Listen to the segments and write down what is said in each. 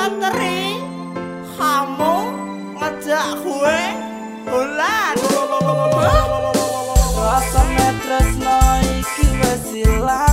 ngeteri kamu ngejak gue bulan. Rasane metres iki ke silang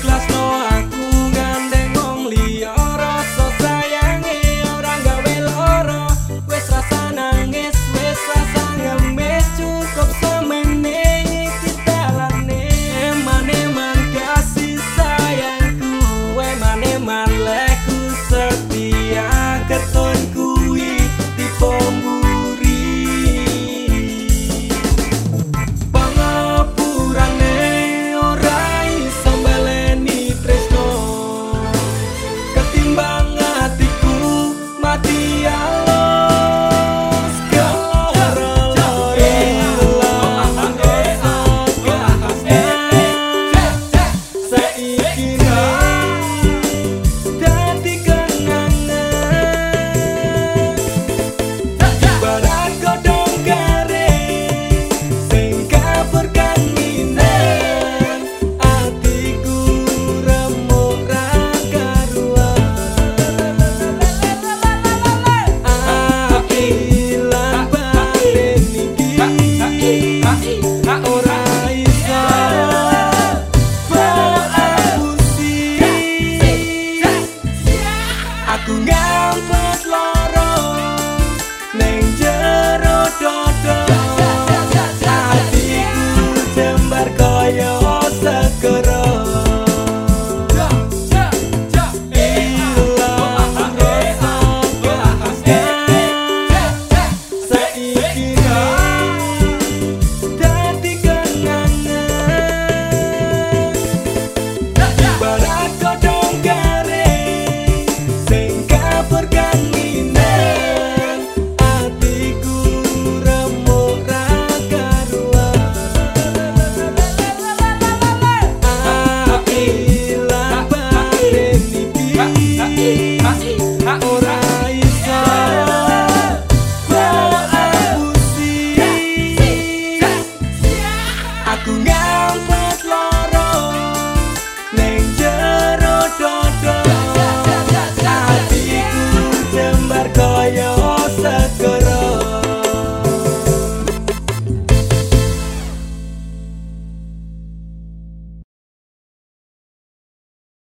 class.